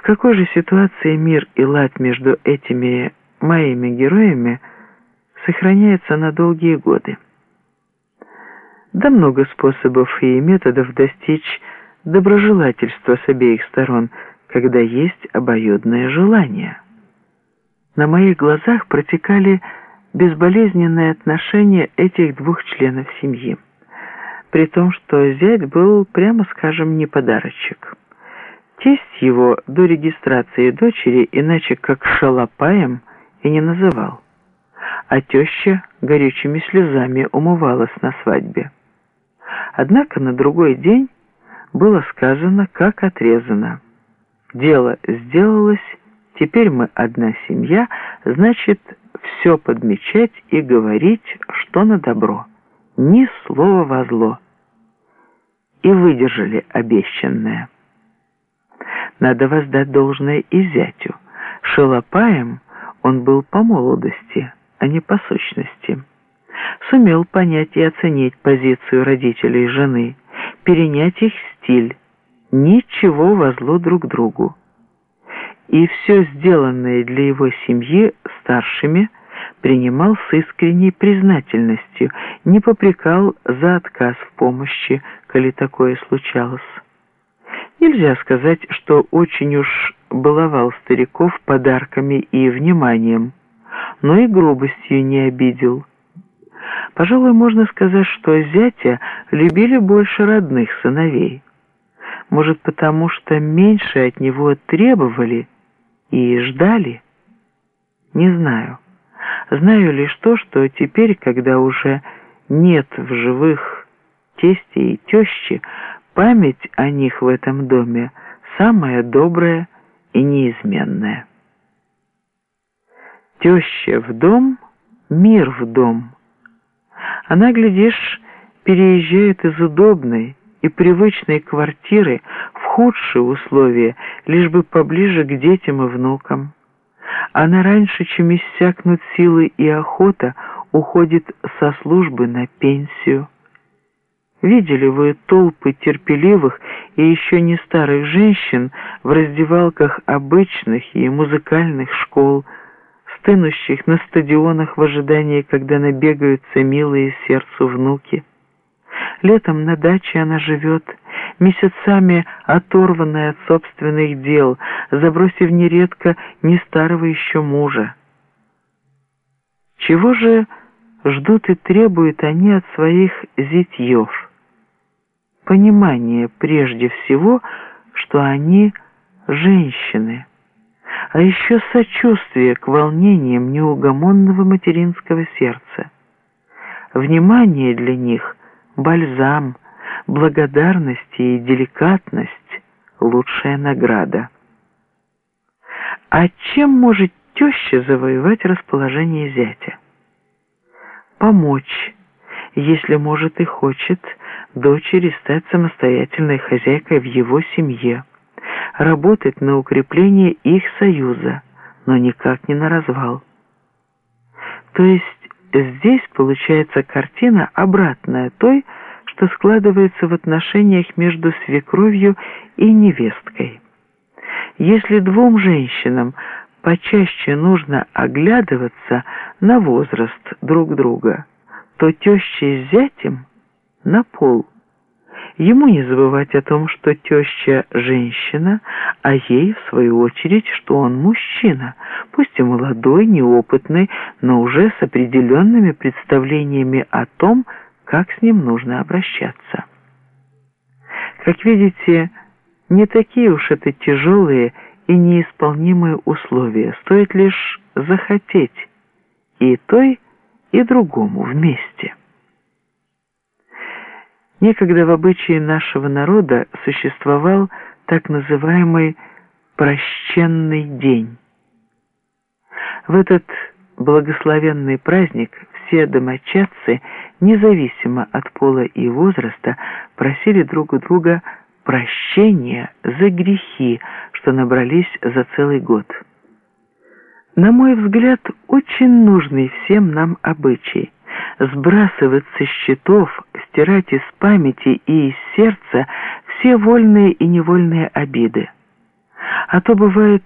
В какой же ситуации мир и лад между этими моими героями сохраняется на долгие годы? Да много способов и методов достичь доброжелательства с обеих сторон, когда есть обоюдное желание. На моих глазах протекали безболезненные отношения этих двух членов семьи, при том, что зять был, прямо скажем, не подарочек. Тесть его до регистрации дочери иначе как шалопаем и не называл, а теща горючими слезами умывалась на свадьбе. Однако на другой день было сказано, как отрезано. Дело сделалось, теперь мы одна семья, значит, все подмечать и говорить, что на добро. Ни слова во зло. И выдержали обещанное. Надо воздать должное и зятю. Шалопаем он был по молодости, а не по сущности. Сумел понять и оценить позицию родителей жены, перенять их стиль, ничего во зло друг другу. И все сделанное для его семьи старшими принимал с искренней признательностью, не попрекал за отказ в помощи, коли такое случалось. Нельзя сказать, что очень уж баловал стариков подарками и вниманием, но и грубостью не обидел. Пожалуй, можно сказать, что зятя любили больше родных сыновей. Может, потому что меньше от него требовали и ждали? Не знаю. Знаю лишь то, что теперь, когда уже нет в живых тести и тещи, Память о них в этом доме самая добрая и неизменная. Теща в дом, мир в дом. Она, глядишь, переезжает из удобной и привычной квартиры в худшие условия, лишь бы поближе к детям и внукам. Она раньше, чем иссякнут силы и охота, уходит со службы на пенсию. Видели вы толпы терпеливых и еще не старых женщин в раздевалках обычных и музыкальных школ, стынущих на стадионах в ожидании, когда набегаются милые сердцу внуки. Летом на даче она живет, месяцами оторванная от собственных дел, забросив нередко не старого еще мужа. Чего же ждут и требуют они от своих зятьев? Понимание прежде всего, что они женщины, а еще сочувствие к волнениям неугомонного материнского сердца. Внимание для них – бальзам, благодарность и деликатность – лучшая награда. А чем может теща завоевать расположение зятя? Помочь, если может и хочет – дочери стать самостоятельной хозяйкой в его семье, работать на укрепление их союза, но никак не на развал. То есть здесь получается картина обратная той, что складывается в отношениях между свекровью и невесткой. Если двум женщинам почаще нужно оглядываться на возраст друг друга, то теща с зятем – на пол. Ему не забывать о том, что теща – женщина, а ей, в свою очередь, что он мужчина, пусть и молодой, неопытный, но уже с определенными представлениями о том, как с ним нужно обращаться. Как видите, не такие уж это тяжелые и неисполнимые условия, стоит лишь захотеть и той, и другому вместе. Некогда в обычае нашего народа существовал так называемый «прощенный день». В этот благословенный праздник все домочадцы, независимо от пола и возраста, просили друг у друга прощения за грехи, что набрались за целый год. На мой взгляд, очень нужный всем нам обычай – сбрасывать со счетов, стирать из памяти и из сердца все вольные и невольные обиды. А то бывает